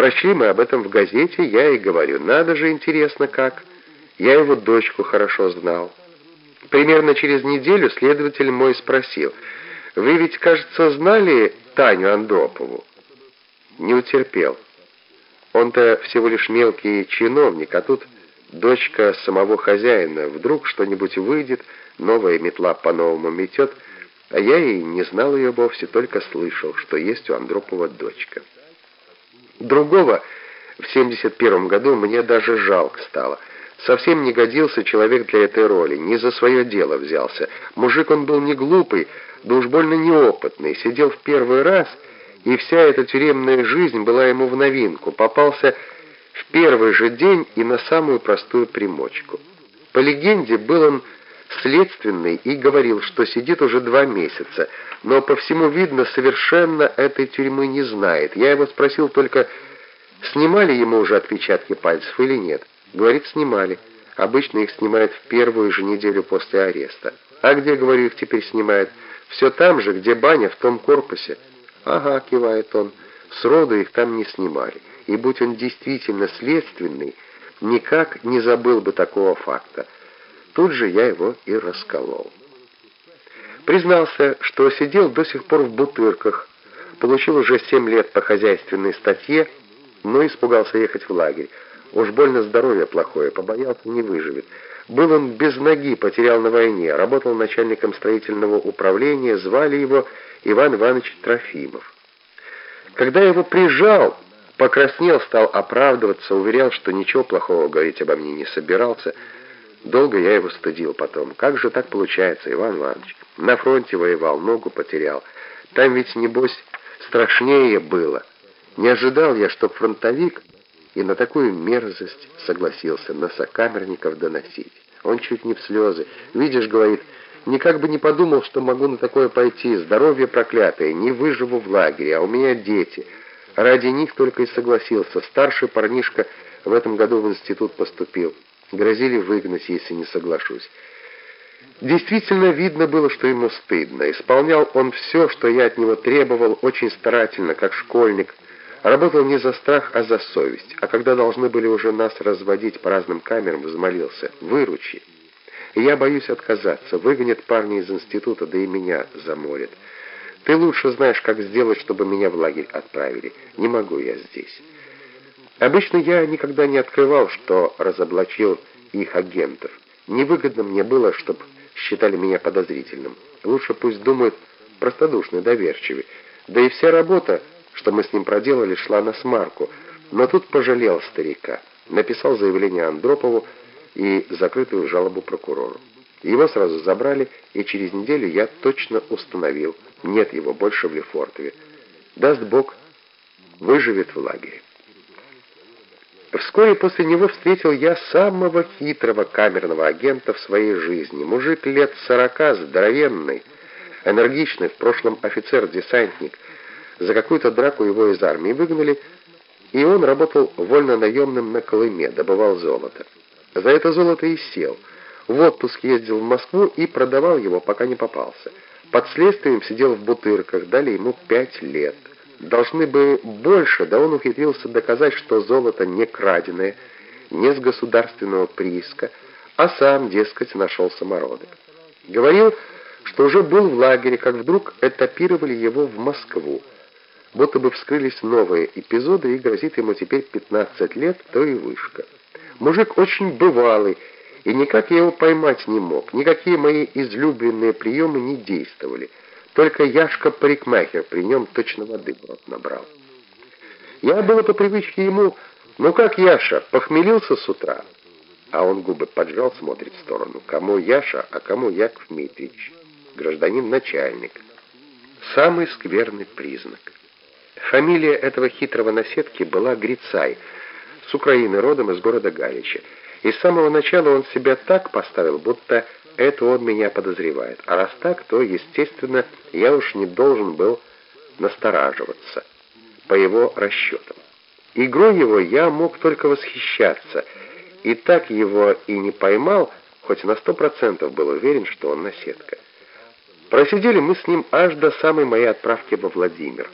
Прочли мы об этом в газете, я и говорю, надо же интересно как. Я его дочку хорошо знал. Примерно через неделю следователь мой спросил, «Вы ведь, кажется, знали Таню Андропову?» Не утерпел. Он-то всего лишь мелкий чиновник, а тут дочка самого хозяина. Вдруг что-нибудь выйдет, новая метла по-новому метет, а я и не знал ее вовсе, только слышал, что есть у Андропова дочка. Другого в 71 году мне даже жалко стало. Совсем не годился человек для этой роли, не за свое дело взялся. Мужик он был не глупый, да уж больно неопытный, сидел в первый раз, и вся эта тюремная жизнь была ему в новинку. Попался в первый же день и на самую простую примочку. По легенде, был он следственный и говорил, что сидит уже два месяца, но по всему видно, совершенно этой тюрьмы не знает. Я его спросил только, снимали ему уже отпечатки пальцев или нет. Говорит, снимали. Обычно их снимают в первую же неделю после ареста. А где, говорю, их теперь снимают? Все там же, где баня, в том корпусе. Ага, кивает он, сроду их там не снимали. И будь он действительно следственный, никак не забыл бы такого факта. Тут же я его и расколол. Признался, что сидел до сих пор в бутырках, получил уже семь лет по хозяйственной статье, но испугался ехать в лагерь. Уж больно здоровье плохое, побоялся, не выживет. Был он без ноги, потерял на войне, работал начальником строительного управления, звали его Иван Иванович Трофимов. Когда его прижал, покраснел, стал оправдываться, уверял, что ничего плохого говорить обо мне не собирался, Долго я его стыдил потом. Как же так получается, Иван Иванович? На фронте воевал, ногу потерял. Там ведь, небось, страшнее было. Не ожидал я, что фронтовик и на такую мерзость согласился на сокамерников доносить. Он чуть не в слезы. Видишь, говорит, никак бы не подумал, что могу на такое пойти. Здоровье проклятое, не выживу в лагере, а у меня дети. Ради них только и согласился. Старший парнишка в этом году в институт поступил. Грозили выгнать, если не соглашусь. Действительно видно было, что ему стыдно. Исполнял он все, что я от него требовал, очень старательно, как школьник. Работал не за страх, а за совесть. А когда должны были уже нас разводить по разным камерам, взмолился «Выручи». Я боюсь отказаться. Выгонят парни из института, да и меня заморят. Ты лучше знаешь, как сделать, чтобы меня в лагерь отправили. Не могу я здесь». Обычно я никогда не открывал, что разоблачил их агентов. Невыгодно мне было, чтобы считали меня подозрительным. Лучше пусть думают простодушно, доверчивый. Да и вся работа, что мы с ним проделали, шла на смарку. Но тут пожалел старика. Написал заявление Андропову и закрытую жалобу прокурору. Его сразу забрали, и через неделю я точно установил, нет его больше в Лефортове. Даст Бог, выживет в лагере. Вскоре после него встретил я самого хитрого камерного агента в своей жизни. Мужик лет сорока, здоровенный, энергичный, в прошлом офицер-десантник. За какую-то драку его из армии выгнали, и он работал вольно-наемным на Колыме, добывал золото. За это золото и сел. В отпуск ездил в Москву и продавал его, пока не попался. Под следствием сидел в Бутырках, дали ему пять лет должны бы больше, да он ухитрился доказать, что золото не краденое, не с государственного прииска, а сам, дескать, нашел самородок. Говорил, что уже был в лагере, как вдруг этапировали его в Москву. Будто бы вскрылись новые эпизоды, и грозит ему теперь 15 лет, то и вышка. Мужик очень бывалый, и никак я его поймать не мог, никакие мои излюбленные приемы не действовали — только Яшка-парикмахер при нем точно воды в рот набрал. Я было по привычке ему, ну как Яша, похмелился с утра? А он губы поджал, смотрит в сторону. Кому Яша, а кому Яков Дмитриевич? Гражданин-начальник. Самый скверный признак. Фамилия этого хитрого наседки была Грицай, с Украины родом из города Галича. И с самого начала он себя так поставил, будто это он меня подозревает. А раз так, то, естественно, я уж не должен был настораживаться по его расчетам. Игрой его я мог только восхищаться, и так его и не поймал, хоть на сто процентов был уверен, что он наседка. Просидели мы с ним аж до самой моей отправки во Владимир.